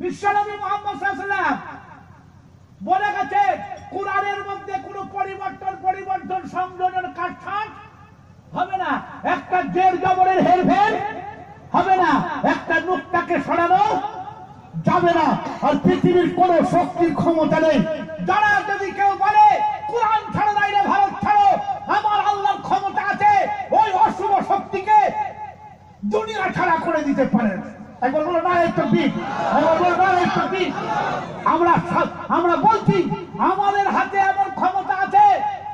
বিশ্বনবী মোহাম্মদ সাল্লাল্লাহু বলে গেছে, কোরআনের মধ্যে কোনো পরিবর্তন পরিবর্তন সংযোজন কাটছাট হবে না। একটা জের জবরের হেরফের হবে না। একটা নুকটাকে সরানো যাবে না। আর পৃথিবীর কোন শক্তির ক্ষমতা নেই। যারা যদি কেউ বলে, কোরআন ছাড়ো নাই ভারত ছাড়ো, আমার আল্লাহর ক্ষমতা আছে, ওই অশুভ শক্তিকে দুনিয়া ছাড়া করে দিতে পারেন একবার আমরা বলছি, আমাদের হাতে এমন ক্ষমতা আছে।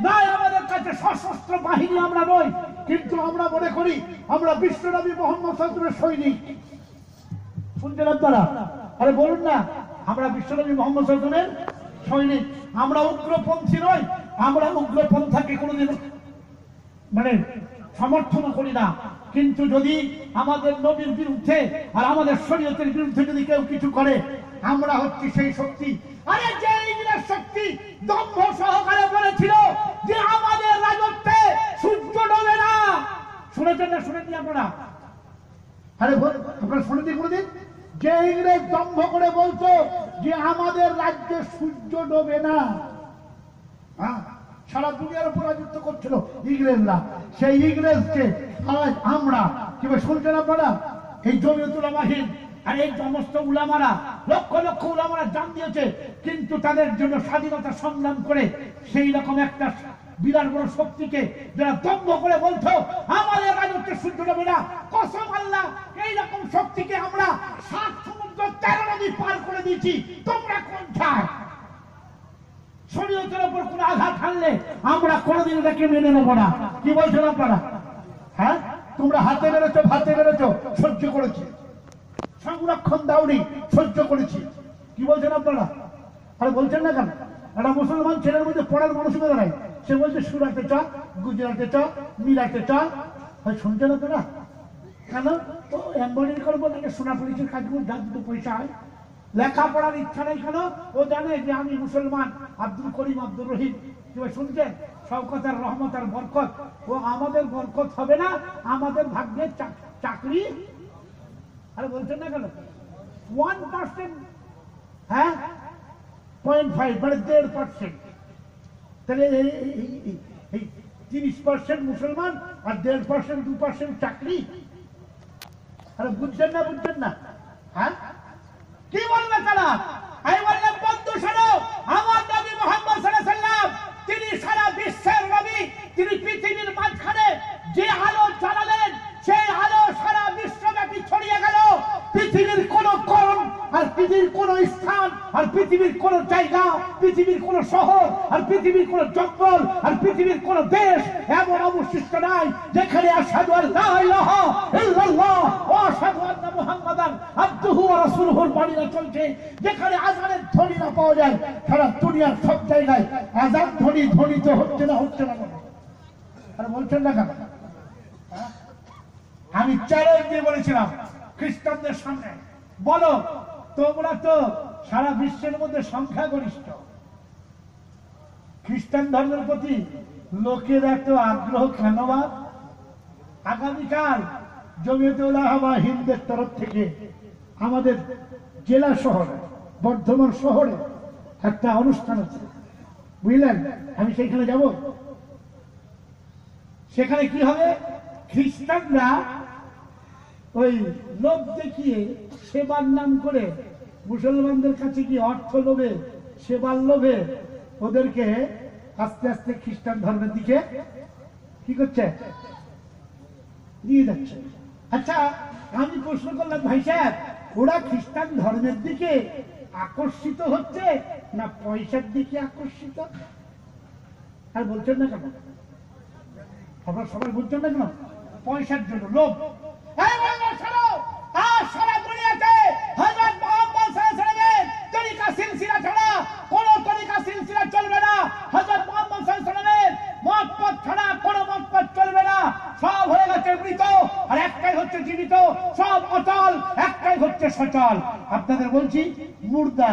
নাই আমাদের কাছে সশস্ত্র বাহিনী আমরা নই, কিন্তু আমরা মনে করি, আমরা বিশ্বনবী মোহাম্মদ সাল্লামের সৈনিক। শুনছেন আপনারা? আরে বলুন না, আমরা বিশ্বনবী মোহাম্মদ সাল্লামের সৈনিক। আমরা উগ্রপন্থী নই, আমরা উগ্রপন্থাকে কোনোদিন মানে সমর্থন করি না। কিন্তু যদি আমাদের নবীর বিরুদ্ধে আর আমাদের শরীয়তের বিরুদ্ধে যদি কেউ কিছু করে আমরা হচ্ছি সেই শক্তি। আরে যে ইংরেজ শক্তি দম্ভ সহকারে বলেছিল যে আমাদের রাজত্বে সূর্য ডোবে না। শুনেছেন না শুনেননি আপনারা? আরে আপনারা শুনেছেন কোনোদিন? যে ইংরেজ দম্ভ করে বলতো যে আমাদের রাজ্যে সূর্য ডোবে না। হ্যাঁ, সারা দুনিয়ার উপর রাজত্ব করছিল ইংরেজরা। সেই ইংরেজকে আজ আমরা কীভাবে শুনছেন আপনারা? এই জমিয়তুল মাহিন আর এই সমস্ত উলামারা, লক্ষ লক্ষ উলামারা জান দিয়েছে, কিন্তু তাদের জন্য স্বাধীনতা সংগ্রাম করে সেই রকম একটা বিরাট বড় শক্তিকে যারা দম্ভ করে বলতো, আমাদের রাজত্বে সূর্য ডোবে না, কসম আল্লাহ, এই রকম শক্তিকে আমরা সাত সমুদ্র তেরো নদী পার করে দিয়েছি, তোমরা কোনটায় শরীয়তের উপর কোন আঘাত হানলে আমরা কোনোদিন এটাকে মেনে নেব না। কি বলছেন আপনারা? হ্যাঁ? তোমরা হাতে মেরেছো, ভাতে মেরেছো, সহ্য করেছি। সংরক্ষণ দাওনি, সহ্য করেছি। কি বলছেন আপনারা? আরে বলছেন না কেন? একটা মুসলমান ছেলের মধ্যে পড়ার মানসিকতা নাই সে বলছে, সুরাতে চ গুজরাটে চ মিরাটে চ। হয় শুনছেন আপনারা? কেন? ও এম্বয়ডারি করব নাকি সোনা পুলিশের কাজ করব যার দুটো পয়সা হয় লেখাপড়ার ইচ্ছা নেই কেন? ও জানে যে আমি মুসলমান, আব্দুল করিম আব্দুল রহিম। শুনছেন? শওকত আর রহমত আর বরকত। ও আমাদের বরকত হবে না, আমাদের ভাগ্যে চাকরি? আরে বলছেন না কেন? ওয়ান পার্সেন্ট হ্যাঁ? পয়েন্ট ফাইভ মানে দেড় পার্সেন্ট তাহলে তিরিশ পার্সেন্ট মুসলমান আর দেড় পার্সেন্ট দু পার্সেন্ট চাকরি? আরে বুঝছেন না বুঝছেন না? হ্যাঁ? কি বলবে তারা? আমি বললাম, বন্ধু, শোনো, আমার নবী মোহাম্মদ তিনি সারা বিশ্বের নবী, তিনি পৃথিবীর মাঝখানে যে আলো জ্বালালেন, সেই আলো সারা বিশ্বব্যাপী ছড়িয়ে গেল। পৃথিবীর কোন কোণ আর পৃথিবীর কোন স্থান, আর পৃথিবীর কোন জায়গা, পৃথিবীর কোন শহর, আর পৃথিবীর কোন জঙ্গল, আর পৃথিবীর কোন দেশ এমন অবশিষ্ট নাই যেখানে যেখানে আজানের ধ্বনি না পাওয়া যায়, সারা দুনিয়ার সব জায়গায় আজান ধ্বনি ধ্বনিত হচ্ছে না হচ্ছে না? আরে বলছেন না কেন হ্যাঁ? আমি চ্যালেঞ্জ দিয়ে বলেছিলাম, খ্রিস্টানদের সামনে বলো তোমরা তো সারা বিশ্বের মধ্যে সংখ্যাগরিষ্ঠ। খ্রিস্টান ধর্মের প্রতি লোকের এত আগ্রহ কেন বা? আগামীকাল জমিয়তে উলামা হিন্দের তরফ থেকে আমাদের জেলা শহরে, বর্ধমান শহরে একটা অনুষ্ঠান আছে। বুঝলেন? আমি সেইখানে যাব। সেখানে কি হবে? খ্রিস্টানরা ওই লোভ দেখিয়ে সেবার নাম করে মুসলমানদের কাছে কি অর্থ লোভে, সেবার লোভে ওদেরকে আস্তে আস্তে খ্রিস্টান ধর্মের দিকে কি করছে? নিয়ে যাচ্ছে। আচ্ছা আমি প্রশ্ন করলাম, ভাই সাহেব, ওরা খ্রিস্টান ধর্মের দিকে আকর্ষিত হচ্ছে না পয়সার দিকে আকর্ষিত? আর বলছেন না কেন? আপনারা সবাই বলছেন না কেন? পয়সার জন্য লোভ এই বাংলা শোনো, আজ সারা দুনিয়াতে হযরত মুহাম্মদ সাল্লাল্লাহু আলাইহি ওয়াসাল্লামের তরিকা সিলসিলা ছাড়া কোনো তরিকা সিলসিলা চলবে না হযরত মুহাম্মদ সাল্লাল্লাহু আলাইহি ওয়াসাল্লামের মত পথ ছাড়া কোনো মত পথ চলবে না গেছে মৃত আর একটাই হচ্ছে জীবিত, সব অচল, একটাই হচ্ছে সচল। আপনাদের বলছি, মুর্দা,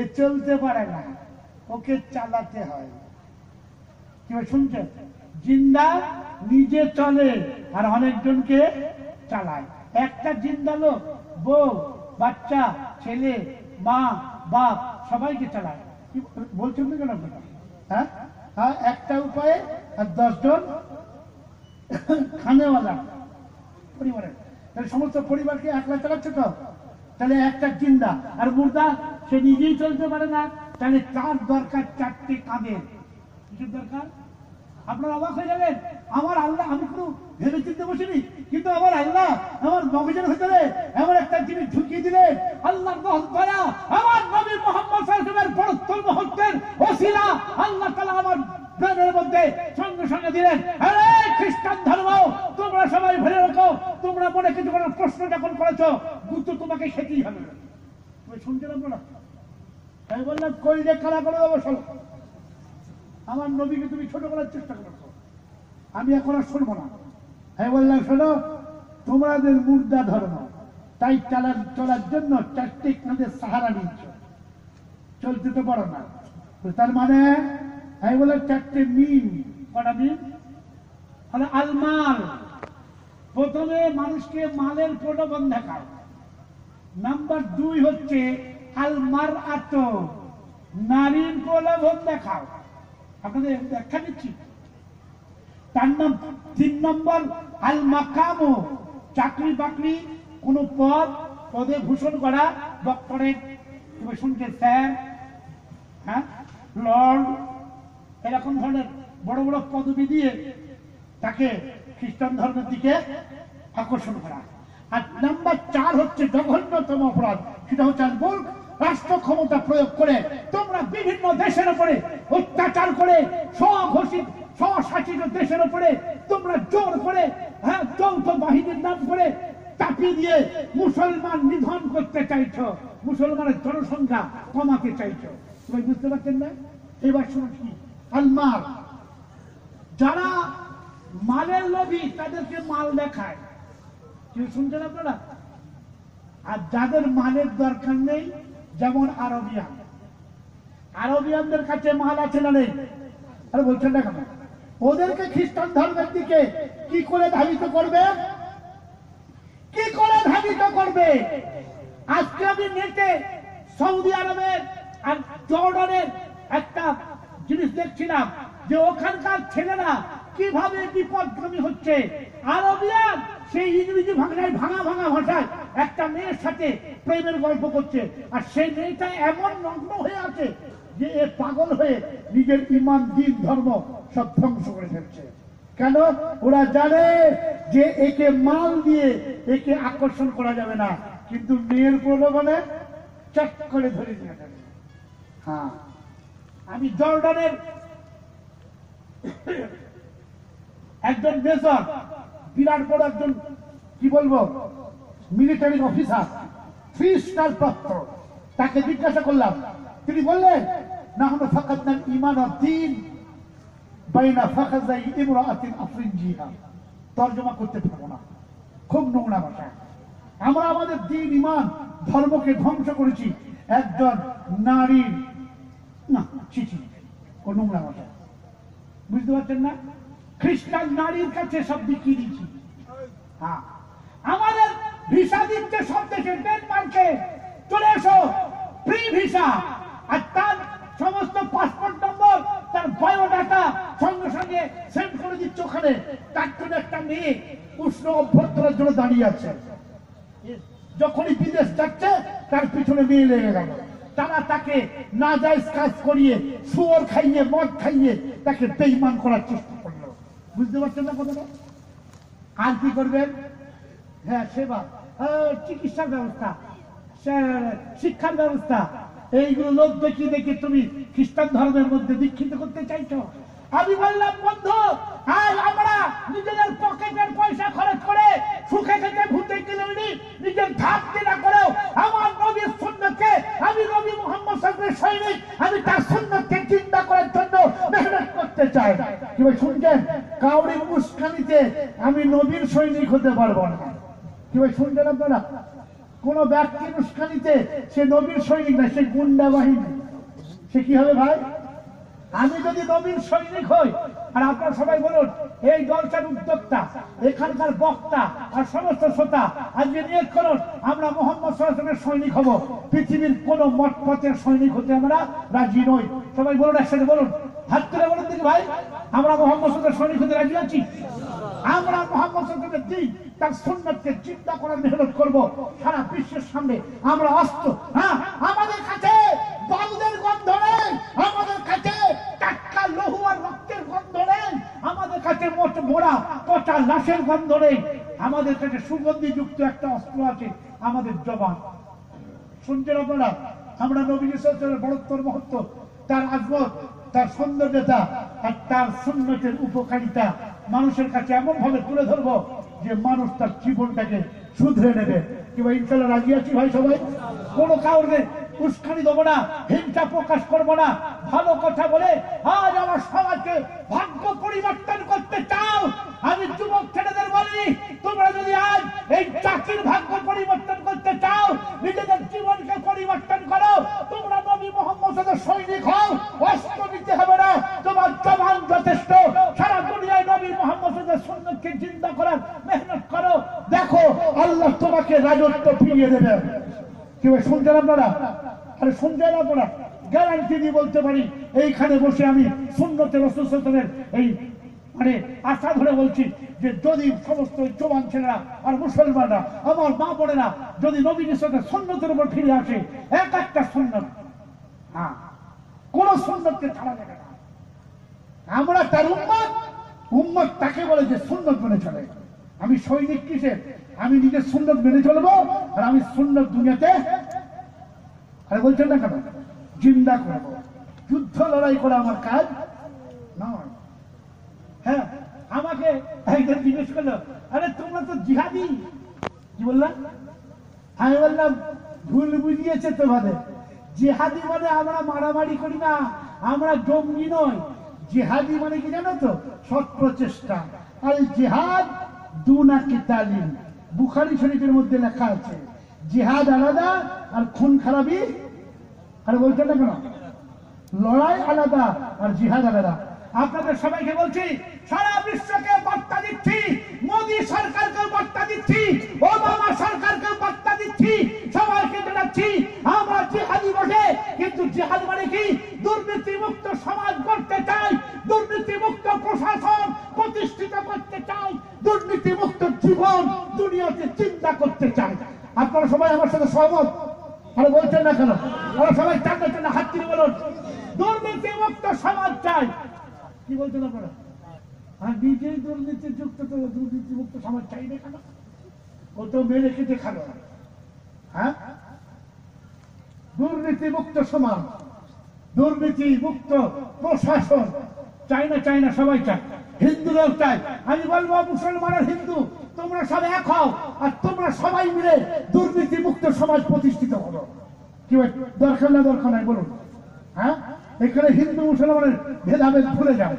এ চলতে পারে না, ওকে চালাতে হয়। শুনছেন? জিন্দা নিজে চলে আর অনেকজনকে চালায়। একটা জিন্দা লোক, বউ, বাচ্চা, ছেলে, মা, বাপ, সবাইকে চালায়। বলছেন কেন আপনারা? হ্যাঁ? হ্যাঁ একটা উপায়ে আর দশজন খানেওয়ালা পরিবারের। তাহলে সমস্ত পরিবারকে একলা চালাচ্ছে তো? তাহলে একটা জিন্দা। আর মুর্দা, সে নিজেই চলতে পারে না। তাহলে তার দরকার চারটে কাঁধের কিসের দরকার? আপনারা অবাক হয়ে যাবেন। আমার আল্লাহ, আমি কোনো ভেবে চিনতে বসিনি। কিন্তু আমার আল্লাহ আমার মগজের ভিতরে এমন একটা জিনিস ঢুকিয়ে দিলেন। আল্লাহ দয়া, আমার নবী মোহাম্মদ সাল্লামের পরোত্তর মুহূর্তের ওসিলা। আল্লাহ তাআলা আমার ব্রেনের মধ্যে সঙ্গে সঙ্গে দিলেন, আরে, খ্রিস্টান ধর্ম, তোমরা সবাই ভেবে রাখো, তোমরা মনে কিছু কোনো প্রশ্ন যখন করেছ, গুরুত্ব তোমাকে খেতেই হবে। তুমি শুনতে বললাম, কই যে কারা করে দেবো আমার নবীকে তুমি ছোট করার চেষ্টা করেছ। আমি এখন আর শুনব না। আমি বললাম, শোনো, তোমাদের মুর্দা ধর্ম, তাই চালার, চলার জন্য চারটে সাহারা নিচ্ছ চলতে তো পারো না। তার মানে আমি বললাম চারটে মিন কটা মিন মানে আলমাল। প্রথমে মানুষকে মালের প্রলোভন দেখায় নাম্বার দুই হচ্ছে আলমার আত নারীর প্রলোভন দেখাও আপনাদের ব্যাখ্যা দিচ্ছি। তার নাম তিন নম্বর আল মাকামো চাকরি বাকরি কোন পদ, পদে ভূষণ করা, ডক্টরেট তুমি শুনছে স্যার? হ্যাঁ? লর্ড এরকম ধরনের বড় বড় পদবি দিয়ে তাকে খ্রিস্টান ধর্মের দিকে আকর্ষণ করা। আর নাম্বার চার হচ্ছে জঘন্যতম অপরাধ। সেটা হচ্ছে আল মুল্ক, রাষ্ট্র ক্ষমতা প্রয়োগ করে তোমরা বিভিন্ন দেশের উপরে অত্যাচার করে, স্বঘোষিত, স্বশাসিত দেশের উপরে তোমরা জোর করে হ্যাঁ যৌথ বাহিনীর নাম করে চাপিয়ে দিয়ে মুসলমান নিধন করতে চাইছো। মুসলমানের জনসংখ্যা কমাতে চাইছো। তুমি বুঝতে পারছেন না? এবার শুনছি আলমার। যারা মালের লোভী, তাদেরকে মাল দেখায়। কেউ শুনছেন আপনারা? আর যাদের মালের দরকার নেই, যেমন আরবিয়ান। আরবিয়ানদের কাছে মাল আছে না নেই? আরে বলছেন কেন? ওদেরকে খ্রিস্টান ধর্মের দিকে কি করে ধাবিত করবে? কি করে ধাবিত করবে? আজকে আমি নেটে সৌদি আরবের আর জর্ডানের একটা জিনিস দেখছিলাম যে ওখানকার ছেলেরা কীভাবে বিপদগামী হচ্ছে। আরবিয়ান সেই ইংরেজি ভাষায় ভাঙা ভাঙা ভাষায় একটা মেয়ের সাথে প্রেমের গল্প করছে। আর সেই মেয়েটা এমন নগ্ন হয়ে আছে যে এ পাগল হয়ে নিজের ইমান, দিন, ধর্ম সব ধ্বংস করে ফেলছে। কেন? ওরা জানে যে একে মাল দিয়ে একে আকর্ষণ করা যাবে না। কিন্তু মেয়ের প্রলোভনে চট করে ধরে নিয়ে যাবে। হ্যাঁ। আমি জর্ডানের একজন মেজর, বিরাট বড় একজন, কি বলব মিলিটারি অফিসার থ্রি স্টার প্রাপ্ত তাকে জিজ্ঞাসা করলাম, তিনি বললেন না আমরা ফাঁকাত নাম ইমান দিন, বাইনা ফাঁকাজাই ইমরাতিন আফরিনজিহা। তর্জমা করতে পারব না। খুব নোংরা ভাষা। আমরা আমাদের দিন ইমান ধর্মকে ধ্বংস করেছি। একজন নারীর না চিঠি ও নোংরা ভাষা বুঝতে পারছেন না? খ্রিস্টান নারীর কাছে সব বিক্রি দিচ্ছি। হ্যাঁ। আমাদের ভিসা দিচ্ছে সব দেশে ডেনমার্কে চলে এসো ফ্রি ভিসা। আর তার সমস্ত পাসপোর্ট নম্বর তার বায়োডাটা সঙ্গে সঙ্গে সেন্ড করে দিচ্ছে ওখানে। তার জন্য একটা মেয়ে উষ্ণ অভ্যর্থনার জন্য দাঁড়িয়ে আছে। যখনই বিদেশ যাচ্ছে, তার পিছনে মেয়ে লেগে গেল। তারা তাকে না কাজ করিয়ে, শুয়োর খাইয়ে, মদ খাইয়ে তাকে বেইমান করার চেষ্টা করল। বুঝতে পারছেন না কথাটা? আর কি করবেন? হ্যাঁ সেবা চিকিৎসার ব্যবস্থা। শিক্ষার ব্যবস্থা। এইগুলো লোক দেখি দেখি তুমি খ্রিস্টান ধর্মের মধ্যে দীক্ষিত করতে চাইছো। আমি বললাম, বন্ধু, আজ আমরা নিজেদের পকেটের পয়সা খরচ করে কি ভাই শুনছেন কাউরির উস্কানিতে আমি নবীর সৈনিক হতে পারব না। কি ভাই শুনছেন আপনারা? কোন ব্যক্তির উস্কানিতে সে নবীর সৈনিক না, সে গুন্ডা বাহিনী। সে কি হবে ভাই? আমি যদি নবীর সৈনিক হই, আর আপনারা সবাই বলুন, এই জলসার উদ্যোক্তা, এখানকার বক্তা আর সমস্ত শ্রোতা, আজকে নিয়োগ করুন, আমরা মোহাম্মদ সাল্লামের সৈনিক হব। পৃথিবীর কোন মঠপথের সৈনিক হতে আমরা রাজি নই। সবাই বলুন একসাথে বলুন। হাত তুলে বলুন দেখি ভাই। আমরা মোহাম্মদ সাল্লামের সৈনিক হতে রাজি আছি। আমরা মোহাম্মদ দিন তার সুন্নতকে চিন্তা করার মেহনত করব সারা বিশ্বের সামনে। আমরা অস্ত্র হ্যাঁ আমাদের কাছে বালুদের গন্ধ নেই, আমাদের কাছে আমাদের কাছে মোট মোড়া পচা লাশের গন্ধ নেই। আমাদের কাছে সুগন্ধি একটা অস্ত্র আছে, আমাদের জবান। আমরা নবী বড়ত্বর মহত্ব, তার আজমত তার সৌন্দর্যতা আর তার সুন্নতের উপকারিতা মানুষের কাছে এমন ভাবে তুলে ধরবো যে মানুষ তার জীবনটাকে শুধরে নেবে। কিংবা ইনশাল্লাহ রাজি আছি ভাই সবাই? কোনো কাউকে উস্কানি দেবো না, হিংসা প্রকাশ করব না। ভালো কথা বলে আজ আমার সমাজকে ভাগ্য পরিবর্তন করতে চাও, আমি যুবক ছেলেদের বলি, তোমরা যদি আজ এই চাকরির ভাগ্য পরিবর্তন করতে চাও, নিজেদের জীবনকে পরিবর্তন করো, তোমরা নবী মোহাম্মদের সৈনিক হও, অস্ত্র নিতে হবে না, তোমার জবান যথেষ্ট। সারা দুনিয়ায় নবী মোহাম্মদের সৈন্যকে চিন্তা করার মেহনত করো, দেখো আল্লাহ তোমাকে রাজত্ব ফিরিয়ে দেবে। কি ভাই, শুনছেন আপনারা? আরে শুনছেন আপনারা? গ্যারান্টি দিয়ে বলতে পারি, এইখানে বসে আমি শূন্যতে রসুলের এই মানে আশা ধরে বলছি যে যদি সমস্ত জোয়ান ছেলেরা আর মুসলমানরা, আমার মা বোনেরা যদি নবীনের সাথে সন্ন্যতের উপর ফিরে আসে, এক একটা সন্ন্যত হ্যাঁ কোন সন্ন্যতকে ছাড়া যাবে না। আমরা তার উম্মত উম্মত তাকে বলে যে সুন্নত মেনে চলে। আমি সৈনিক কিসের আমি নিজের সুন্দর মেনে চলবো আর আমি সুন্দর দুনিয়াতে আরে বলছেন না কেন? জিন্দা করব। যুদ্ধ, লড়াই করা আমার কাজ নয়। হ্যাঁ আমাকে একজন জিজ্ঞেস করল, আরে তোমরা তো জিহাদি? কি বললাম আমি বললাম, ভুল বুঝিয়েছে তোমাদের জেহাদি মানে আমরা মারামারি করি না, আমরা জঙ্গি নয় জেহাদি মানে কি জানো তো? সৎ প্রচেষ্টা। আর জেহাদ দুনা বুখারি শরীফের মধ্যে লেখা আছে, জেহাদ আলাদা আর খুন খারাপি, আর বলছেন না কেন? লড়াই আলাদা আর জিহাদ আলাদা। আপনাদের সবাইকে বলছি, সারা বিশ্বকে বার্তা দিচ্ছি, মোদী সরকারকে বার্তা দিচ্ছি, ওবামা সরকারকে বার্তা দিচ্ছি, সবাইকে জানাচ্ছি, আমরা জিহাদি বসে, কিন্তু জিহাদ মানে কি? দুর্নীতি মুক্ত সমাজ করতে আপনারা সবাই আমার সাথে সহমত। আরে বলছেন না কেন? আমরা সবাই চান্না চান্না হাত তুলে বলুন। দুর্নীতি মুক্ত সমাজ চাই। কি বলছেন আপনারা? আর নিজেই দুর্নীতি যুক্ত তো দুর্নীতি মুক্ত সমাজ চাই না কেন? ও তো মেরে খেতে না হ্যাঁ? দুর্নীতি মুক্ত সমাজ, দুর্নীতি মুক্ত প্রশাসন চাই না চাই না, সবাই চায় হিন্দুরাও চায়। আমি বলব মুসলমানের হিন্দু। তোমরা সব এক হও আর তোমরা সবাই মিলে দুর্নীতি মুক্ত সমাজ প্রতিষ্ঠিত করো। কি দরকার না দরকার নাই বলুন। হ্যাঁ? এখানে হিন্দু মুসলমানের ভেদাভেদ ভুলে যাও।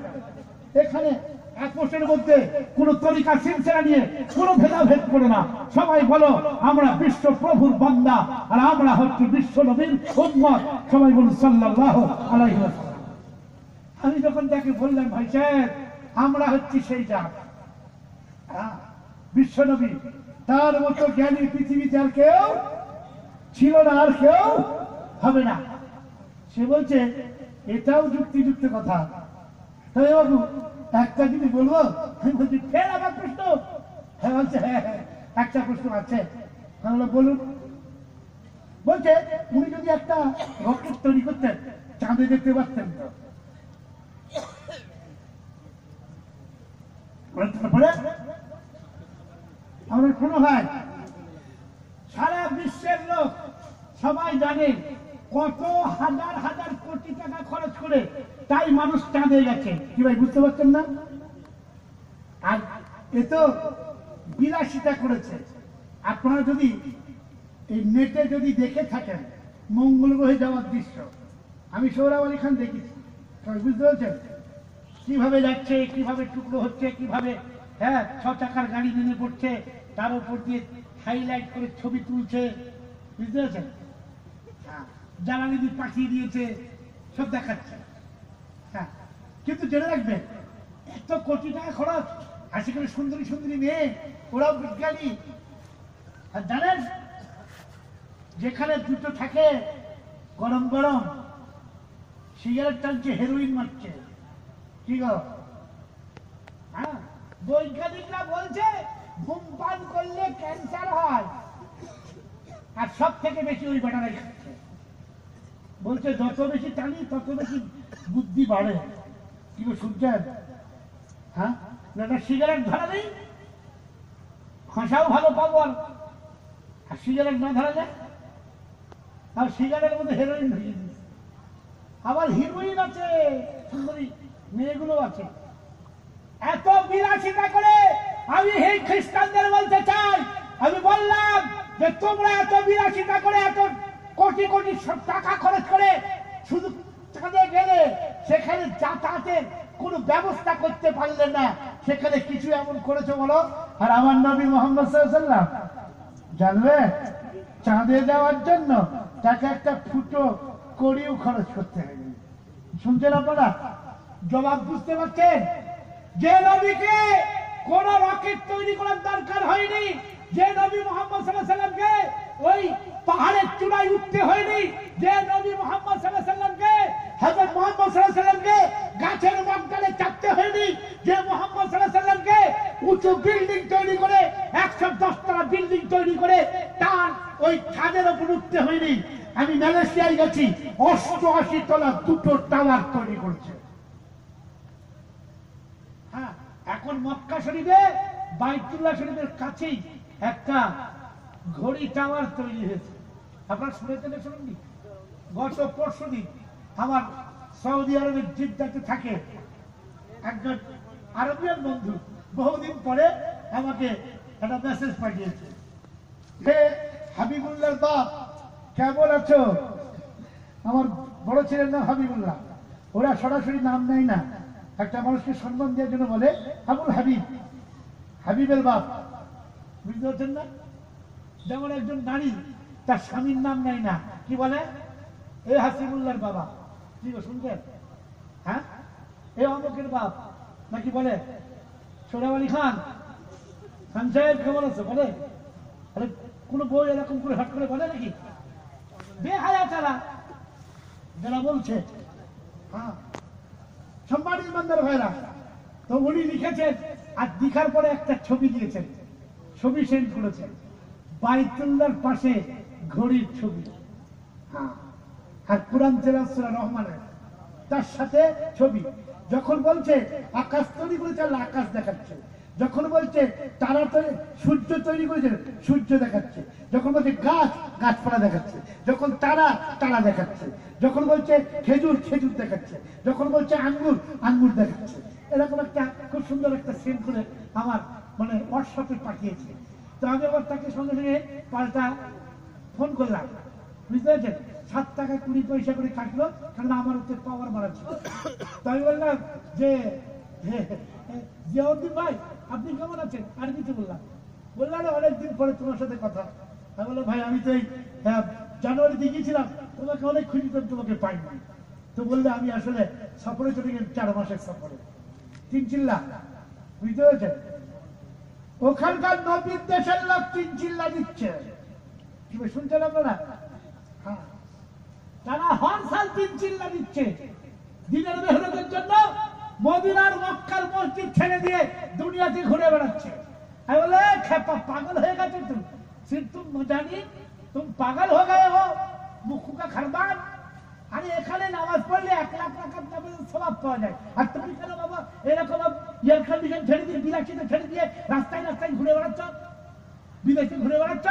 এখানে আমরা বিশ্ব প্রভুর বান্দা আর আমরা হচ্ছে বিশ্ব সবাই বলুন আমি যখন তাকে বললাম ভাই সাহেব আমরা হচ্ছি সেই জাত। হ্যাঁ, বিশ্বনবী, তার মতো জ্ঞানী পৃথিবীতে আর কেউ ছিল না, আর কেউ হবে না। সে বলছে, এটাও যুক্তিযুক্ত কথা। তবে বাবু, একটা যদি বলব? ফের আবার প্রশ্ন। হ্যাঁ বলছে হ্যাঁ হ্যাঁ একটা প্রশ্ন আছে। আমি বলুন। বলছে, উনি যদি একটা রকেট তৈরি করতেন, চাঁদে দেখতে পারতেন তো। তারপরে আমার কোনো হয় সারা বিশ্বের লোক সবাই জানে কত হাজার হাজার কোটি টাকা খরচ করে তাই মানুষ চাঁদে গেছে। কি ভাই, বুঝতে পারছেন না? আর এ তো বিলাসিতা করেছে। আপনারা যদি এই নেটে যদি দেখে থাকেন, মঙ্গল গ্রহে যাওয়ার দৃশ্য। আমি সৌরভ আলী খান দেখেছি। বুঝতে পারছেন? কীভাবে যাচ্ছে, কীভাবে টুকরো হচ্ছে, কীভাবে হ্যাঁ ছ চাকার গাড়ি নেমে পড়ছে তার উপর দিয়ে হাইলাইট করে ছবি তুলছে বুঝতে পারছেন? হ্যাঁ, জ্বালানি দিয়ে পাঠিয়ে দিয়েছে সব দেখাচ্ছে। হ্যাঁ কিন্তু জেনে রাখবেন এত কোটি টাকা খরচ আর সেখানে সুন্দরী সুন্দরী মেয়ে ওরাও বিজ্ঞানী। আর জানেন যেখানে দুটো থাকে গরম গরম সিগারেট টানছে হেরোইন মারছে। কি গো? হ্যাঁ। বৈজ্ঞানিকরা বলছে ধূমপান করলে ক্যান্সার হয়। আর সব থেকে বেশি ওই বেটারাই বলছে, যত বেশি টানি তত বেশি বুদ্ধি বাড়ে। কি শুনছেন? হ্যাঁ? না সিগারেট ধরা নেই? হাসাও ভালো পাবো আর। আর সিগারেট না ধরা যায় আর সিগারেটের মধ্যে হেরোইন আবার হিরোইন আছে, সুন্দরী মেয়েগুলো আছে। এত বিলাসিতা করে আমি এই খ্রিস্টানদের বলতে চাই, আমি বললাম যে তোমরা এত বিলাসিতা করে এত কোটি কোটি সব টাকা খরচ করে শুধু গেলে সেখানে যাতায়াতের কোনো ব্যবস্থা করতে পারলেন না, সেখানে কিছু এমন করেছে বলো? আর আমার নবী মোহাম্মদ জানবে, চাঁদে যাওয়ার জন্য তাকে একটা ফুটো করিও খরচ করতে হয়নি। শুনছেন আপনারা? জবাব বুঝতে পারছেন? যে নবীকে কোন রকেট তৈরি করার দরকার হয়নি, যে নবী মোহাম্মদ সাল্লামকে ওই পাহাড়ের চূড়ায় উঠতে হয়নি, যে নবী মোহাম্মদ সাল্লামকে হযরত মোহাম্মদ সাল্লামকে গাছের মগডালে চাপতে হয়নি, যে মোহাম্মদ সাল্লামকে উঁচু বিল্ডিং তৈরি করে, একশো দশতলা বিল্ডিং তৈরি করে তার ওই ছাদের উপর উঠতে হয়নি। আমি মালয়েশিয়ায় গেছি, অষ্টআশি তলা দুটো টাওয়ার তৈরি করেছে হ্যাঁ এখন মক্কা শরীফে বাইতুল্লাহ শরীফের কাছেই একটা ঘড়ি টাওয়ার তৈরি হয়েছে। আপনারা শুনেছেন শুনেননি? গত পরশু দিন আমার সৌদি আরবের জিদ্দাতে থাকে একজন আরবিয়ান বন্ধু, বহুদিন পরে আমাকে একটা মেসেজ পাঠিয়েছে। হে হাবিবুল্লাহর বাপ, কেমন আছো? আমার বড় ছেলের নাম হাবিবুল্লাহ। ওরা সরাসরি নাম নেয় না। একটা মানুষকে সম্মান দেওয়ার জন্য বলে, আবুল হাবিব, হাবিবের বাপ। বুঝতে পারছেন না? যেমন একজন নারী, তার স্বামীর নাম নেয় না। কি বলে? এ হাসিবুল্লাহর বাবা। কি শুনছেন? হ্যাঁ? এ অমুকের বাপ। নাকি বলে? সোনাব আলী খান। খান সাহেব কেমন আছে? বলে? আরে, কোনো বই এরকম করে হাট করে বলে নাকি? বেহায়া তারা। যারা বলছে। হ্যাঁ। সম্মানিত বান্দার ভাইরা, তো উনি লিখেছেন, আর লিখার পরে একটা ছবি দিয়েছেন, ছবি সেন্ড করেছেন। বাইতুল্লার পাশে ঘড়ির ছবি। হ্যাঁ আর কোরআন তেলাসুরা রহমানের, তার সাথে ছবি। যখন বলছে, আকাশ তৈরি করেছে আকাশ দেখাচ্ছে। যখন বলছে, তারা তৈরি, সূর্য তৈরি করেছে সূর্য দেখাচ্ছে। যখন বলছে, গাছ, গাছপালা দেখাচ্ছে। যখন তারা তারা দেখাচ্ছে। যখন বলছে, খেজুর খেজুর দেখাচ্ছে। যখন বলছে, আঙ্গুর আঙ্গুর দেখাচ্ছে। এরকম একটা খুব সুন্দর একটা সেন্ড করে আমার মানে হোয়াটসঅ্যাপে পাঠিয়েছে। তো আমি আবার তাকে সঙ্গে সঙ্গে পাল্টা ফোন করলাম। বুঝতে পেরেছেন? সাত টাকা কুড়ি পয়সা করে কাটলো কারণ আমার হচ্ছে পাওয়ার মারা ছিল তো আমি বললাম যে জিয়াউদ্দিন ভাই আপনি কেমন আছেন? আরবিতে বললাম। বললাম অনেকদিন পরে তোমার সাথে কথা। আমি বললাম ভাই আমি তো এই আহ, জানুয়ারিতে গিয়েছিলাম। তোমাকে অনেক খুঁজি করে তোমাকে পাইনি। তো বললে আমি আসলে সফরে চলে গেলাম চার মাসের সফরে। তিন চিল্লা। বুঝতে পেরেছেন? ওখানকার নবীর দেশের লোক তিন চিল্লা দিচ্ছে। শুনছেন আপনারা? হ্যাঁ। তারা হর সাল তিন চিল্লা দিচ্ছে। দিনের মেহনতের জন্য মদিনার মক্কার মসজিদ ছেড়ে দিয়ে দুনিয়াতে ঘুরে বেড়াচ্ছে। আমি বলে খেপা, পাগল হয়ে গেছে তুমি। সির তুম জানি, তুমি পাগল হয়ে গেলে হো মুখুকা খারবান। আরে এখানে নামাজ পড়লে এক লাখ টাকার নামাজের স্বভাব পাওয়া যায়। আর তুমি কেন বাবা এরকম ইয়ার দিকে ছেড়ে দিয়ে, বিলাসিতে ছেড়ে দিয়ে রাস্তায় রাস্তায় ঘুরে বেড়াচ্ছ? বিদেশে ঘুরে বেড়াচ্ছ?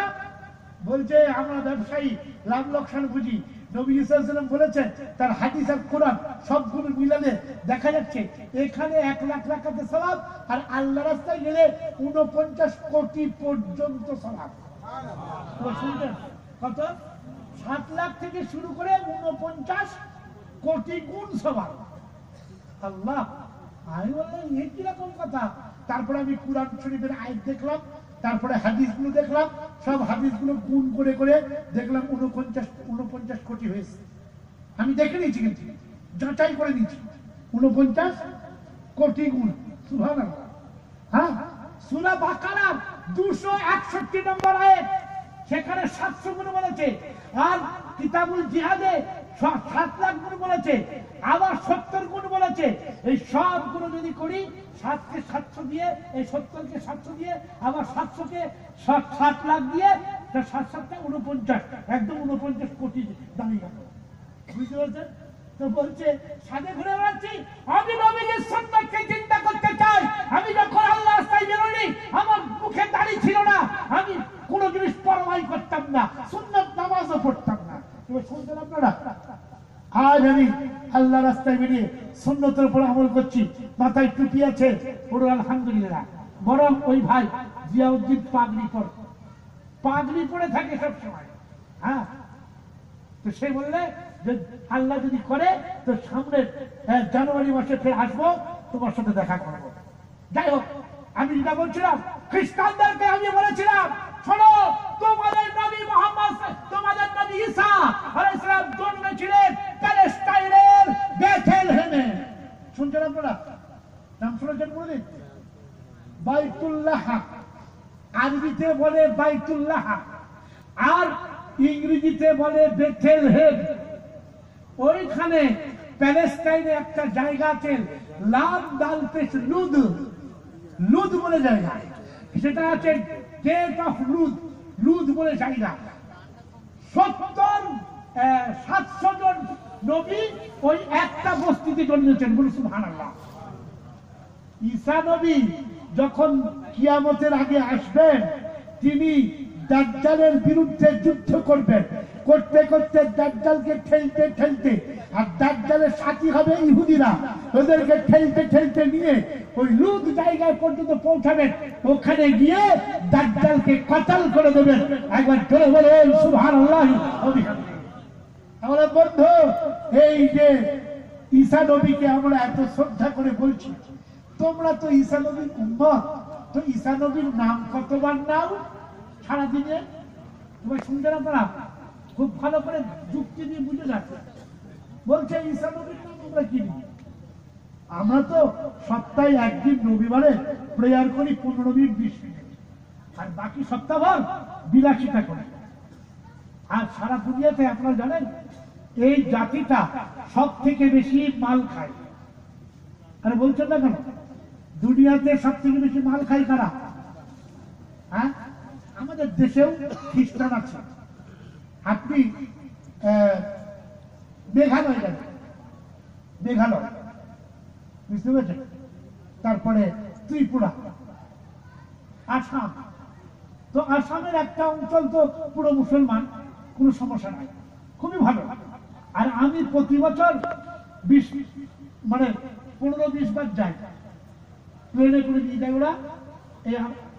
বলছে, আমরা ব্যবসায়ী লাভ লোকসান বুঝি। বলেছেন, তার হাদিস আর কোরআন সবগুলো মিলালে দেখা যাচ্ছে এখানে এক লাখ রাখাতে স্বভাব আর আল্লাহ রাস্তায় গেলে উনপঞ্চাশ কোটি পর্যন্ত স্বভাব কত? সাত লাখ থেকে শুরু করে উনপঞ্চাশ কোটি গুণ স্বভাব আল্লাহ, আমি বললাম এই কীরকম কথা? তারপরে আমি কোরআন শরীফের আয়াত দেখলাম তারপরে হাদিসগুলো দেখলাম, সব হাদিসগুলো গুণ করে করে দেখলাম উনপঞ্চাশ উনপঞ্চাশ কোটি হয়েছে। আমি দেখে নিয়েছি কিন্তু, যাচাই করে নিয়েছি। উনপঞ্চাশ কোটি গুণ, সুবহানাল্লাহ। হ্যাঁ? সুরা বাকারার দুশো একষট্টি নম্বর আয়াত, সেখানে সাতশো গুণ বলেছে, আর কিতাবুল জিহাদে সাত লাখ গুণ বলেছে, আবার সত্তর গুণ বলেছে। এই সব গুণ যদি করি, সাতকে সাতশো দিয়ে, এই সত্তরকে সাতশো দিয়ে, আবার সাতশোকে সাত লাখ দিয়ে, তা সাত সাতটা উনপঞ্চাশ, একদম উনপঞ্চাশ কোটি দাঁড়িয়ে গেল বুঝতে পারছেন? তো বলছে, সাথে ঘুরে বেড়াচ্ছি। আমি নবীজির সন্ন্যাসকে চিন্তা করতে চাই। আমি যখন আল্লাহ রাস্তায় বেরোনি আমার মুখে দাড়ি ছিল না। আমি কোনো জিনিস পরমাই করতাম না সুন্দর নামাজও পড়তাম না। আজ আমি আল্লাহ রাস্তায় বেরিয়ে সুন্নতের উপর আমল করছি, মাথায় টুপি আছে আলহামদুলিল্লাহ। বরং ওই ভাই জিয়াউদ্দিন পাগড়ি পাগড়ি পরে থাকে হ্যাঁ? তো সে বললে যে আল্লাহ যদি করে, তো সামনের জানুয়ারি মাসে ফের আসব, তোমার সাথে দেখা করব। যাই হোক, আমি যেটা বলছিলাম, খ্রিস্টানদেরকে আমি বলেছিলাম, শোনো, তোমাদের নবী মোহাম্মদ, তোমাদের নবী ঈসা আলাইহিস সালাম জন্মেছিলেন প্যালেস্টাইনের বেথেলহেমে শুনছেন আপনারা নাম শুনেছেন কোনদিন বাইতুল্লাহ। আরবিতে বলে বাইতুল্লাহ। আর ইংরেজিতে বলে বেথেল হেড ওইখানে প্যালেস্টাইনে একটা জায়গা আছে লাম দালতেস লুদ। লুদ বলে জায়গা। সেটা আছে গেট অফ লুদ। লুদ বলে জায়গা। সত্তর সাতশো জন নবী ওই একটা বস্তিতে জন্মেছেন বলে সুবহানাল্লাহ। ঈসা নবী যখন কিয়ামতের আগে আসবেন, তিনি দাজ্জালের বিরুদ্ধে যুদ্ধ করবেন। করতে করতে দাজ্জালকে ঠেলতে ঠেলতে, আর দাজ্জালের সাথী হবে ইহুদিরা। ওদেরকে ঠেলতে ঠেলতে নিয়ে ওই লুদ জায়গায় পর্যন্ত পৌঁছাবেন। ওখানে গিয়ে দাজ্জালকে কতাল করে দেবেন। একবার বলেন, সুবহানাল্লাহ। অবিহামদিহি আমরা বন্ধু, এই যে ঈশা নবীকে আমরা এত শ্রদ্ধা করে বলছি তোমরা তো ঈসা নবীর উম্মত। তো ঈসা নবীর নাম কতবার নাও? সারাদিনে? তোমার শুনতে না পারা? খুব ভালো করে যুক্তি দিয়ে বুঝে যাচ্ছে। বলছে, ঈসা নবীর নাম আমরা কি? আমরা তো সপ্তাহে একদিন রবিবারে প্রেয়ার করি পনেরো মিনিট, বিশ মিনিট। আর বাকি সপ্তাহভর বিলাসিতা করি। আর সারা দুনিয়াতে আপনারা জানেন, এই জাতিটা সব থেকে বেশি মাল খায়। আরে বলছেন না কেন? দুনিয়াতে সব থেকে বেশি মাল খাই কারা? হ্যাঁ? আমাদের দেশেও খ্রিস্টান আছে। আপনি মেঘালয় যাবেন মেঘালয়। বুঝতে পেরেছেন? তারপরে ত্রিপুরা। আসাম। তো আসামের একটা অঞ্চল তো পুরো মুসলমান, কোনো সমস্যা নাই। খুবই ভালো। আর আমি প্রতি বছর বিশ মানে পনেরো, বিশ বার যাই। প্লেনে করে নিয়ে যাই ওরা,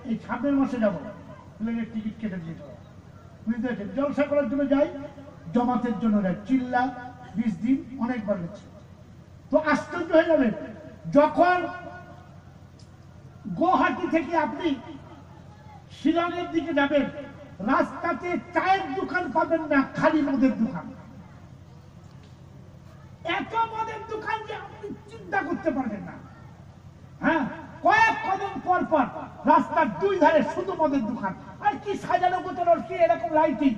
এই সামনের মাসে যাব। প্লেনের টিকিট কেটে দিয়ে যাব বুঝতে পেরেছেন? জলসা করার জন্য যাই, জমাতের জন্য যাই। চিল্লা, বিশ দিন, অনেকবার গেছি। তো আশ্চর্য হয়ে যাবে যখন গুয়াহাটি থেকে আপনি শিলংয়ের দিকে যাবেন, রাস্তাতে চায়ের দোকান পাবেন না, খালি মদের দোকান। এত মদের দোকান যে আপনি চিন্তা করতে পারবেন না। হ্যাঁ? কয়েক কদম পর পর রাস্তার দুই ধারে শুধু মদের দোকান। আর কি সাজানো গোছানো কি এরকম লাইটিং?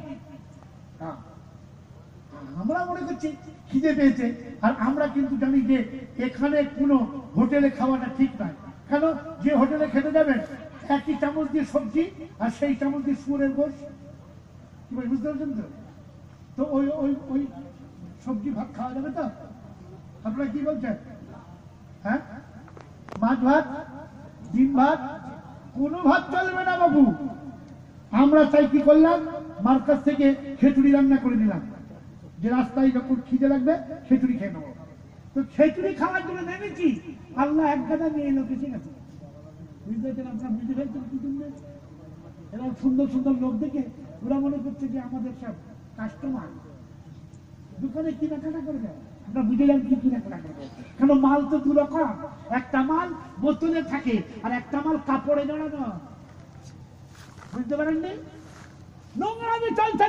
আমরা মনে করছি খিদে পেয়েছে, আর আমরা কিন্তু জানি যে এখানে কোনো হোটেলে খাওয়াটা ঠিক নয়। কেন? যে হোটেলে খেতে যাবেন, একই চামচ দিয়ে সবজি আর সেই চামচ দিয়ে সুরের গোস কি বুঝতে পারছেন তো? তো ওই ওই ওই সবজি ভাত খাওয়া যাবে তো? আপনারা কি বলছেন? হ্যাঁ? মাছ ভাত? ডিম ভাত কোনো ভাত চলবে না বাবু। আমরা চাই কি করলাম? মার্কাজ থেকে খেচুড়ি রান্না করে দিলাম যে রাস্তায় যখন খিদে লাগবে, খেচুড়ি খেয়ে নেব। তো খেচুড়ি খাওয়ার জন্য নেমেছি। আল্লাহ এক গাদা নিয়ে এলো ঠিক আছে বুঝতে এরা সুন্দর সুন্দর লোক দেখে ওরা মনে করছে যে আমাদের সব কাস্টমার দোকানে কেনাকাটা করবে কি কেন মাল তো দু রকম। একটা মাল বোতলে থাকে আর একটা মাল কাপড়ে জড়ানো। বুঝতে পারেননি? নোংরামি চলছে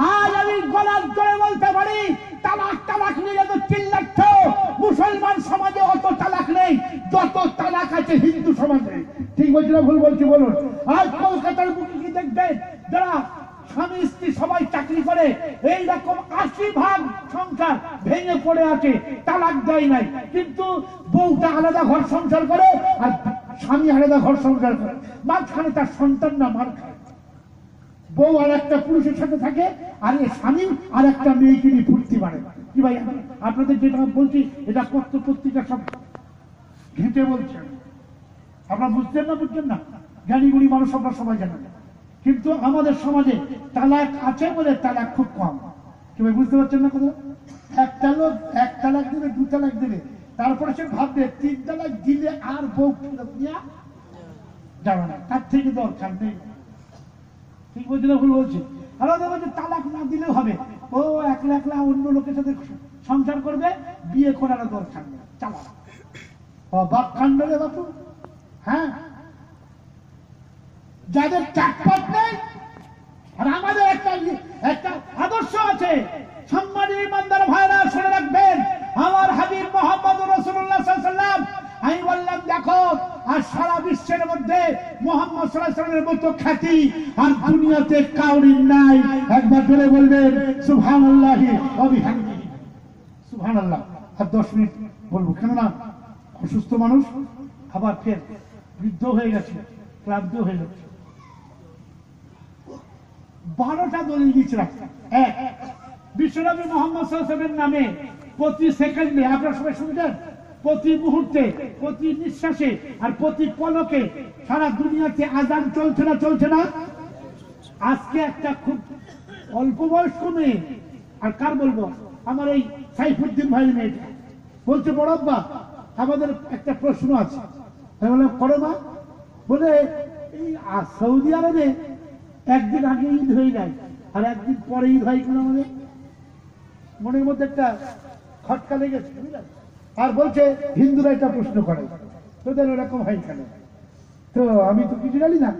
হ্যাঁ মুসলমান সমাজে অত তালাক নেই, যত তালাক আছে হিন্দু সমাজে। ঠিক বলছি না ভুল বলছি? বলুন। আজ কলকাতার বুকে কি দেখবেন? যারা স্বামী স্ত্রী সবাই চাকরি করে এই রকম আশি ভাগ সংসার ভেঙে পড়ে আছে, তালাক দেয় নাই। কিন্তু বউটা আলাদা ঘর সংসার করে আর স্বামী আলাদা ঘর সংসার করে। মাঝখানে তার সন্তান না মার বউ আর একটা পুরুষের সাথে থাকে, আর এ স্বামী আর একটা মেয়েকে নিয়ে ফুর্তি মারে। কি ভাই, আপনাদের যেটা বলছি, এটা পত্র পত্রিকা সব ঘেঁটে বলছেন। আপনারা বুঝছেন না বুঝছেন না? জ্ঞানীগুলি মানুষ আমরা সবাই জানেন কিন্তু আমাদের সমাজে তালাক আছে বলে তালাক খুব কম। কি ভাই বুঝতে পারছেন না কথা? এক তালাক এক তালাক দেবে, দু তালাক দেবে। তারপরে সে ভাববে, তিন তালাক দিলে আর বউ নিয়ে যাবে না। তার থেকে দরকার নেই। ঠিক বলছি না ভুল বলছি? আলাদা বলছে, তালাক না দিলেও হবে। ও একলা একলা অন্য লোকের সাথে সংসার করবে, বিয়ে করার দরকার নেই। চালা অবাক রে বাপু। হ্যাঁ? যাদের চাকপাত নেই, আর আমাদের একটা একটা আদর্শ আছে। সম্মানী ইমানদার ভাইরা, শুনে রাখবেন, আমার হাবিব মোহাম্মদ রসুল্লাহ সাল্লাম আমি বললাম, দেখো, আর সারা বিশ্বের মধ্যে মোহাম্মদ সাল্লামের মতো খ্যাতি আর দুনিয়াতে কাউরির নাই। একবার ধরে বলবেন সুহান আল্লাহ সুহান আল্লাহ আর দশ মিনিট বলব। কেননা, অসুস্থ মানুষ, আবার ফের বৃদ্ধ হয়ে গেছে, ক্লান্ত হয়ে গেছে বারোটা দলিল দিয়েছিলাম। এক বিশ্বনবী মোহাম্মদ নামে প্রতি সেকেন্ডে, আপনারা সবাই শুনছেন? প্রতি মুহূর্তে, প্রতি নিঃশ্বাসে আর প্রতি পলকে সারা দুনিয়াতে আজান চলছে না চলছে না? আজকে একটা খুব অল্প বয়স্ক মেয়ে, আর কার বলব? আমার এই সাইফুদ্দিন ভাই মেয়েটা। বলছে বড়ব্বা আমাদের একটা প্রশ্ন আছে। আমি বললাম, করো মা। বলে, এই সৌদি আরবে একদিন আগে ঈদ হয়ে যায়, আর একদিন পরে ঈদ হয় কিনা আমাদের? মনের মধ্যে একটা খটকা লেগেছে আর বলছে, হিন্দুরা এটা প্রশ্ন করে তোদের ওরকম হয় কেন? তো আমি তো কিছু জানি না।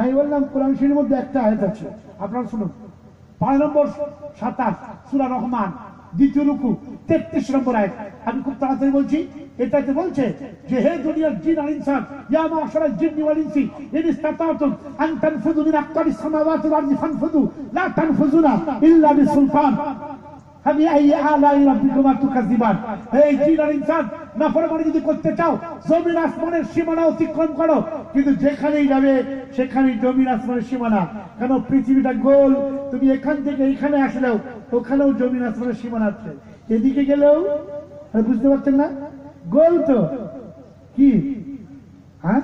আমি বললাম, কোরআন শরীর মধ্যে একটা আয়াত আছে। আপনারা শুনুন। পাঁচ নম্বর সাতাশ, সুরা রহমান। দ্বিতীয় রুকু, তেত্রিশ নম্বর আয় আমি খুব তাড়াতাড়ি বলছি এটাতে বলছে যে, হে দুনিয়ার জিন আর ইনসান, ইয়া মাশারা জিন্নি ওয়াল ইনসি, ইন ইসতাতাতুম আন তানফুযু মিন সামাওয়াতি ওয়াল ফানফুযু, লা তানফুযুনা ইল্লা বিসুলতান। আমি এই আলাই রাব্বিকুমা নাফরমানি যদি করতে চাও সীমানা করো। কিন্তু যেখানেই যাবে সীমানা। কেন পৃথিবীটা গোল? তুমি এখান থেকে এখানে আসলেও, ওখানেও জমিন আসমানের সীমানা আছে। এদিকে গেলেও বুঝতে পারছেন না? গোল তো। কি? হ্যাঁ?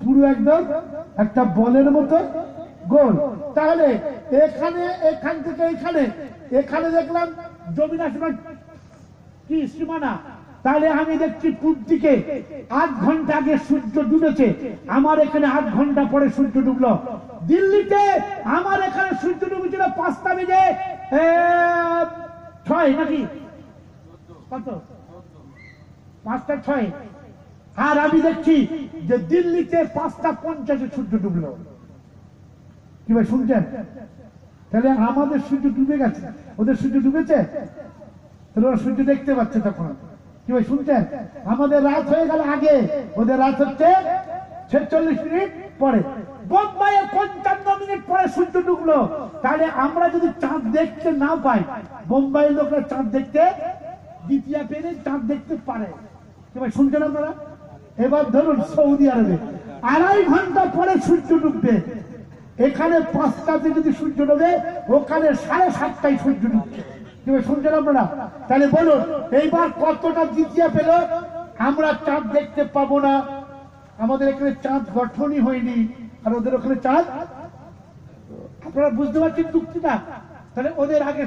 পুরো একদম একটা বলের মতো গোল তাহলে এখানে, এখান থেকে এখানে এখানে দেখলাম জমিন আসমান কি সীমানা? তাহলে আমি দেখছি পূব দিকে আট ঘণ্টা আগে সূর্য ডুবেছে। আমার এখানে আট ঘণ্টা পরে সূর্য ডুবলো। দিল্লিতে আমার এখানে সূর্য ডুবেছিল পাঁচটা বেজে ছয় নাকি? কত? পাঁচটা ছয়। আর আমি দেখছি যে দিল্লিতে পাঁচটা পঞ্চাশে সূর্য ডুবলো। কি ভাই শুনছেন? তাহলে আমাদের সূর্য ডুবে গেছে। ওদের সূর্য ডুবেছে? তাহলে ওরা সূর্য দেখতে পাচ্ছে তখন। কি ভাই শুনছেন? আমাদের রাত হয়ে গেল আগে। ওদের রাত হচ্ছে ছেচল্লিশ মিনিট পরে। আমরা যদি চাঁদ দেখতে না পাই, বোম্বাইয়ের লোকরা চাঁদ দেখতে দ্বিতীয় চাঁদ দেখতে পারে। এবার ধরুন সৌদি আরবে। আড়াই ঘণ্টা পরে সূর্য ডুববে। এখানে পাঁচটাতে যদি সূর্য ডোবে, ওখানে সাড়ে সাতটায় সূর্য ডুবছে। শুনছেন আপনারা? তাহলে বলুন, এইবার কতটা দ্বিতীয় পেল? আমরা চাঁদ দেখতে পাবো না। আমাদের এখানে চাঁদ গঠনই হয়নি। আর ওদের ওখানে চাঁদ? আপনারা বুঝতে পারছেন যুক্তিটা? তাহলে ওদের আগে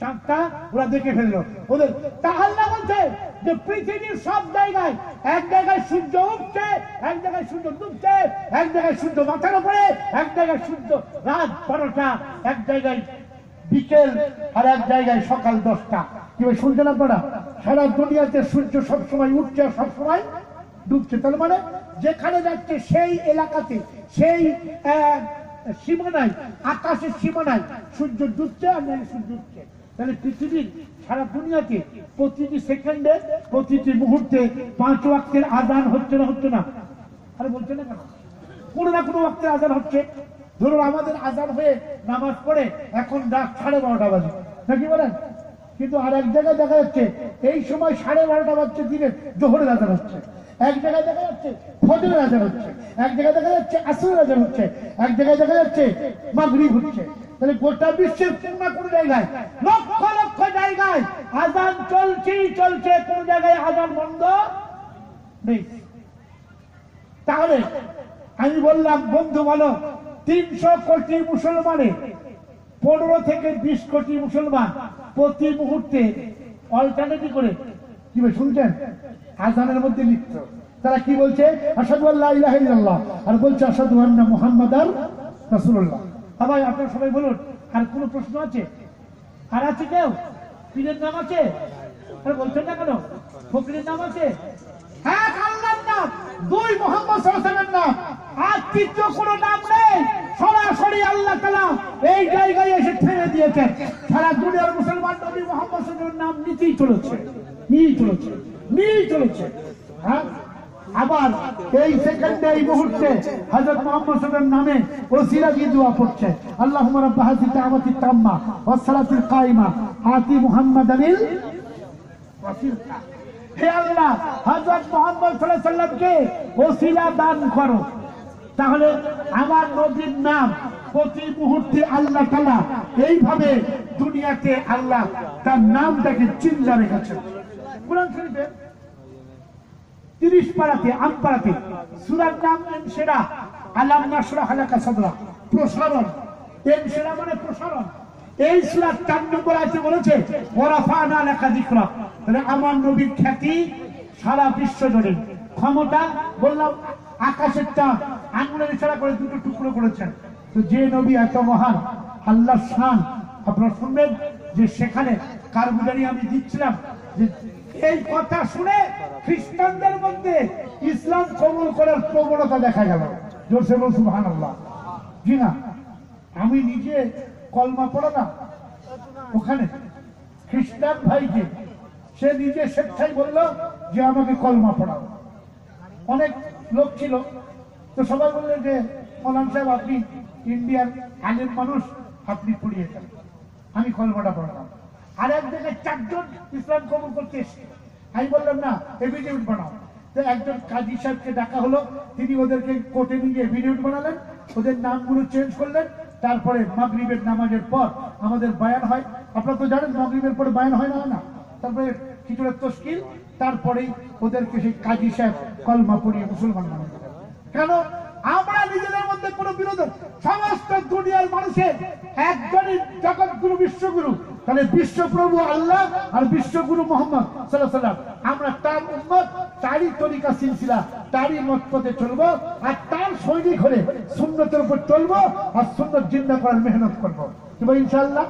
চাঁদটা ওরা দেখে ফেলল। ওদের, তাহলে বলছে যে পৃথিবীর সব জায়গায় এক জায়গায় সূর্য উঠছে এক জায়গায় সূর্য ডুবছে, এক জায়গায় সূর্য মাথার উপরে, এক জায়গায় সূর্য রাত বারোটা, এক জায়গায় বিকেল আর এক জায়গায় সকাল দশটা। কি শুনছেন আপনারা? সারা দুনিয়াতে সূর্য সবসময় উঠছে সবসময় ডুবছে। তার মানে যেখানে যাচ্ছে সেই এলাকাতে, সেই সীমানায়, আকাশের সীমানায় সূর্য ডুবছে আর নাহলে সূর্য উঠছে। তাহলে পৃথিবীর সারা দুনিয়াতে প্রতিটি সেকেন্ডে, প্রতিটি মুহূর্তে পাঁচ ওয়াক্তের আদান হচ্ছে না হচ্ছে না? আরে বলছে না কেন? কোনো না কোনো ওয়াক্তের আজান হচ্ছে। ধরুন আমাদের আজান হয়ে নামাজ পড়ে, এখন রাত সাড়ে বারোটা বাজে। নাকি বলেন? কিন্তু আর এক জায়গায় দেখা যাচ্ছে, এই সময় সাড়ে বারোটা বাজছে দিনে জোহরের আজান হচ্ছে। এক জায়গায় দেখা যাচ্ছে ফজরের আজান হচ্ছে। এক জায়গায় দেখা যাচ্ছে আসরের আজান হচ্ছে। এক জায়গায় দেখা যাচ্ছে মাগরিব হচ্ছে। তাহলে গোটা বিশ্বের কোন না কোন জায়গায়, লক্ষ লক্ষ জায়গায় আজান চলছেই চলছে, কোন জায়গায় আজান বন্ধ নেই। তাহলে আমি বললাম, বন্ধু বলো, তিনশো কোটি মুসলমানে পনেরো থেকে বিশ কোটি মুসলমান প্রতি মুহূর্তে অল্টারনেটিভ করে কি শুনছেন? আজানের মধ্যে লিপ্ত। তারা কি বলছে? আসাদু আর বলছে আসাদু মুহাম্মাদ আর রাসূলুল্লাহ। সবাই আপনারা সবাই বলুন, আর কোনো প্রশ্ন আছে? আর আছে কেউ? পীরের নাম আছে? আরে বলছেন না কেন? ফকরির নাম আছে? হ্যাঁ দুই মোহাম্মদ সাল্লাল্লাহু নাম। আর তৃতীয় কোনো নাম নেই। সরাসরি আল্লাহ তাআলা এই জায়গায় এসে ঠেলে দিয়েছেন। সারা দুনিয়ার মুসলমান নবী মোহাম্মদ নাম নিতেই চলেছে। নিয়েই চলেছে। নিয়েই চলেছে। হ্যাঁ? আবার এই সেকেন্ডে এই মুহূর্তে হযরত মুহাম্মদ নামে ওসিলা দিয়ে দোয়া পড়ছে। আল্লাহুম্মা রাব্ব হাযিহি দাওয়াতি তাম্মা ওয়াস সালাতিল কায়িমা। আতি মুহাম্মাদানিল ওয়াসিলা। হে আল্লাহ হযরত মুহাম্মদ সাল্লামকে ওসিলা দান করো। তাহলে আমার নবীর নাম প্রতি মুহূর্তে আল্লাহ তাআলা এইভাবে দুনিয়াতে আল্লাহ তার নামটাকে চিন্তা রেখেছেন। তিরিশ পাড়াতে আম পাড়াতে প্রসারণ। এন সেরা মানে প্রসারণ। এই সুরার চার নম্বর আছে বলেছে তাহলে আমার নবীর খ্যাতি সারা বিশ্ব জুড়ে। ক্ষমতা, বললাম, আকাশের চাঁদ আঙুলের ইশারা করে দুটো টুকরো করেছেন। তো যে নবী এত মহান আল্লাহ শান, আপনারা শুনবেন যে সেখানে কারগুজারি আমি দিচ্ছিলাম? যে এই কথা শুনে খ্রিস্টানদের মধ্যে ইসলাম কবুল করার প্রবণতা দেখা গেল। জোরসে বল সুবহান আল্লাহ জি না, আমি নিজে কলমা পড়া না? ওখানে। খ্রিস্টান ভাইকে সে নিজে স্বেচ্ছায় বলল যে, আমাকে কলমা পড়াও। অনেক লোক ছিল। তো সবাই বললেন যে, মলান সাহেব, আপনি ইন্ডিয়ান আলেম মানুষ, আপনি পড়িয়ে পড়িয়েছেন আমি কলমাটা পড়ালাম। আর এক জায়গায় চারজন ইসলাম কবুল করতে এসছে। আমি বললাম, না এভিডেভিট বানাও। তো একজন কাজী সাহেবকে ডাকা হলো। তিনি ওদেরকে কোর্টে নিয়ে এভিডেভিট বানালেন। ওদের নামগুলো চেঞ্জ করলেন। তারপরে মাগরিবের নামাজের পর আমাদের বায়ান হয়। আপনারা তো জানেন মাগরিবের পর বায়ান হয় না না? তারপরে কিছুটা তস্কিল তারপরেই ওদেরকে সেই কাজী সাহেব কলমা পড়িয়ে মুসলমান বানানো কেন? আমরা নিজেদের মধ্যে কোনো বিরোধ সমস্ত দুনিয়ার মানুষের একজনই জগৎগুরু, বিশ্বগুরু। তাহলে বিশ্বপ্রভু আল্লাহ আর বিশ্বগুরু মোহাম্মদ সাল্লাহ সাল্লাম। আমরা তার উন্মত তারই তরিকা, সিলসিলা, তারই মত পথে চলবো আর তার সৈনিক হলে সুন্নতের উপর চলবো আর সুন্নত জিন্দা করার মেহনত করব। কি বল ইনশাআল্লাহ?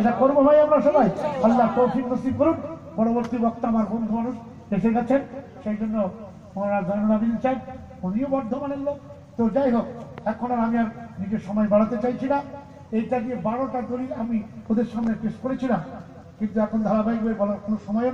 এটা করব ভাই আমরা সবাই। আল্লাহ তৌফিক নসিব করুন পরবর্তী বক্তা আমার বন্ধু মানুষ এসে গেছেন। সেই জন্য ওনারা জয়নুল আবিন চাই উনিও বর্ধমানের লোক। তো যাই হোক, এখন আর আমি আর নিজের সময় বাড়াতে চাইছি না। এইটা দিয়ে বারোটা দলিল আমি ওদের সামনে পেশ করেছিলাম। কিন্তু এখন ধারাবাহিকভাবে বলার কোনো সময় নেই।